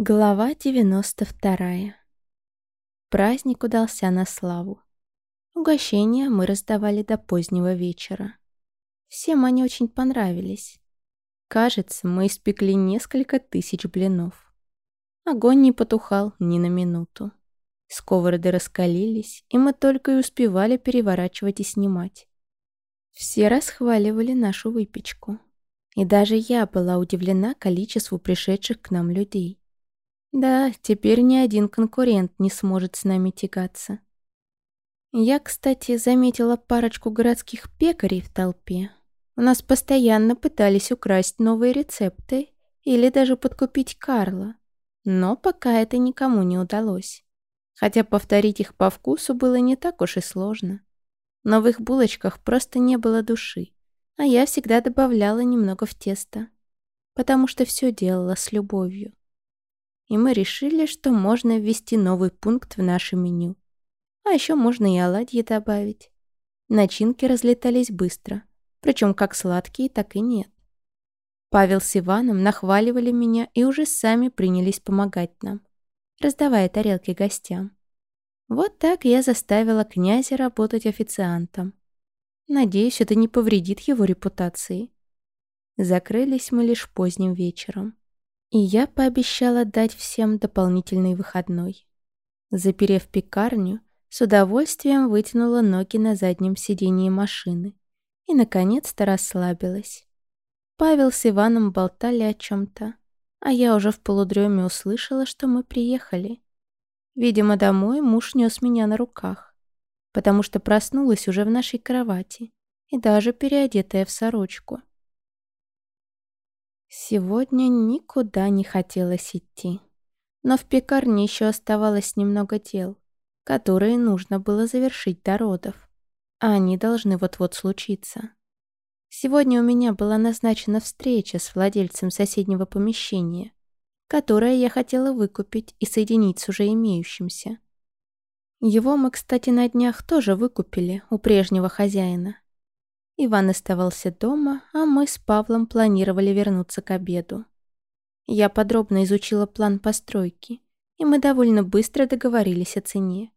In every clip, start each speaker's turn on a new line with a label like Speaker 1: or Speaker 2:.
Speaker 1: Глава 92. Праздник удался на славу. Угощения мы раздавали до позднего вечера. Всем они очень понравились. Кажется, мы испекли несколько тысяч блинов. Огонь не потухал ни на минуту. Сковороды раскалились, и мы только и успевали переворачивать и снимать. Все расхваливали нашу выпечку. И даже я была удивлена количеству пришедших к нам людей. Да, теперь ни один конкурент не сможет с нами тягаться. Я, кстати, заметила парочку городских пекарей в толпе. У нас постоянно пытались украсть новые рецепты или даже подкупить Карла. Но пока это никому не удалось. Хотя повторить их по вкусу было не так уж и сложно. Но в их булочках просто не было души, а я всегда добавляла немного в тесто, потому что все делала с любовью и мы решили, что можно ввести новый пункт в наше меню. А еще можно и оладьи добавить. Начинки разлетались быстро, причем как сладкие, так и нет. Павел с Иваном нахваливали меня и уже сами принялись помогать нам, раздавая тарелки гостям. Вот так я заставила князя работать официантом. Надеюсь, это не повредит его репутации. Закрылись мы лишь поздним вечером. И я пообещала дать всем дополнительный выходной. Заперев пекарню, с удовольствием вытянула ноги на заднем сидении машины и, наконец-то, расслабилась. Павел с Иваном болтали о чем-то, а я уже в полудреме услышала, что мы приехали. Видимо, домой муж нес меня на руках, потому что проснулась уже в нашей кровати и даже переодетая в сорочку. Сегодня никуда не хотелось идти. Но в пекарне еще оставалось немного дел, которые нужно было завершить до родов. А они должны вот-вот случиться. Сегодня у меня была назначена встреча с владельцем соседнего помещения, которое я хотела выкупить и соединить с уже имеющимся. Его мы, кстати, на днях тоже выкупили у прежнего хозяина. Иван оставался дома, а мы с Павлом планировали вернуться к обеду. Я подробно изучила план постройки, и мы довольно быстро договорились о цене.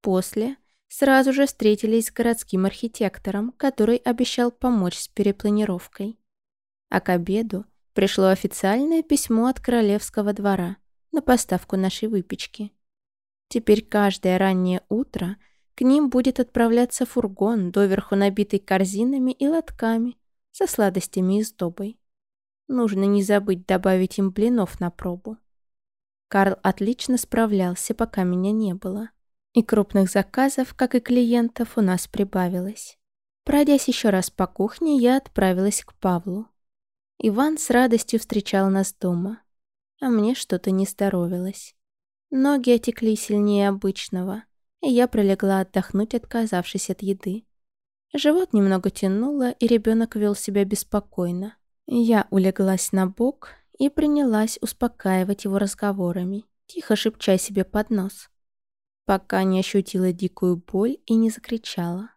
Speaker 1: После сразу же встретились с городским архитектором, который обещал помочь с перепланировкой. А к обеду пришло официальное письмо от королевского двора на поставку нашей выпечки. Теперь каждое раннее утро – к ним будет отправляться фургон, доверху набитый корзинами и лотками со сладостями и сдобой. Нужно не забыть добавить им блинов на пробу. Карл отлично справлялся, пока меня не было. И крупных заказов, как и клиентов, у нас прибавилось. Пройдясь еще раз по кухне, я отправилась к Павлу. Иван с радостью встречал нас дома, а мне что-то не здоровилось. Ноги отекли сильнее обычного — и я пролегла отдохнуть, отказавшись от еды. Живот немного тянуло, и ребенок вел себя беспокойно. Я улеглась на бок и принялась успокаивать его разговорами, тихо шепча себе под нос, пока не ощутила дикую боль и не закричала.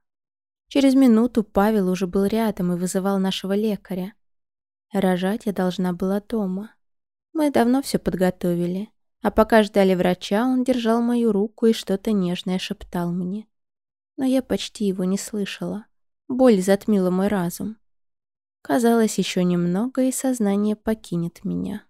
Speaker 1: Через минуту Павел уже был рядом и вызывал нашего лекаря. Рожать я должна была дома. Мы давно все подготовили. А пока ждали врача, он держал мою руку и что-то нежное шептал мне. Но я почти его не слышала. Боль затмила мой разум. Казалось, еще немного, и сознание покинет меня.